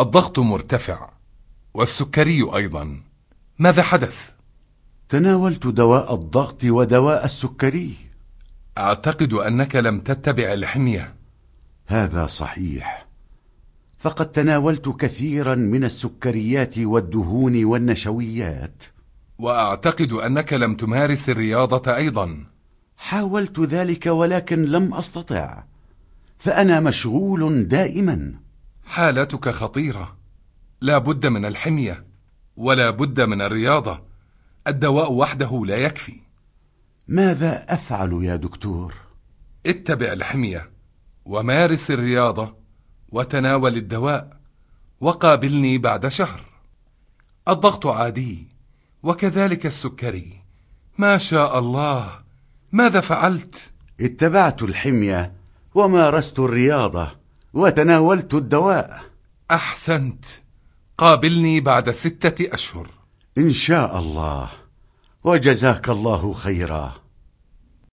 الضغط مرتفع والسكري أيضا. ماذا حدث؟ تناولت دواء الضغط ودواء السكري. أعتقد أنك لم تتبع الحمية. هذا صحيح. فقد تناولت كثيرا من السكريات والدهون والنشويات. وأعتقد أنك لم تمارس الرياضة أيضا. حاولت ذلك ولكن لم أستطع. فأنا مشغول دائما. حالتك خطيرة. لا بد من الحمية ولا بد من الرياضة. الدواء وحده لا يكفي. ماذا أفعل يا دكتور؟ اتبع الحمية ومارس الرياضة وتناول الدواء وقابلني بعد شهر. الضغط عادي وكذلك السكري. ما شاء الله. ماذا فعلت؟ اتبعت الحمية ومارست الرياضة. وتناولت الدواء. أحسنت. قابلني بعد ستة أشهر. إن شاء الله. وجزاك الله خيرا.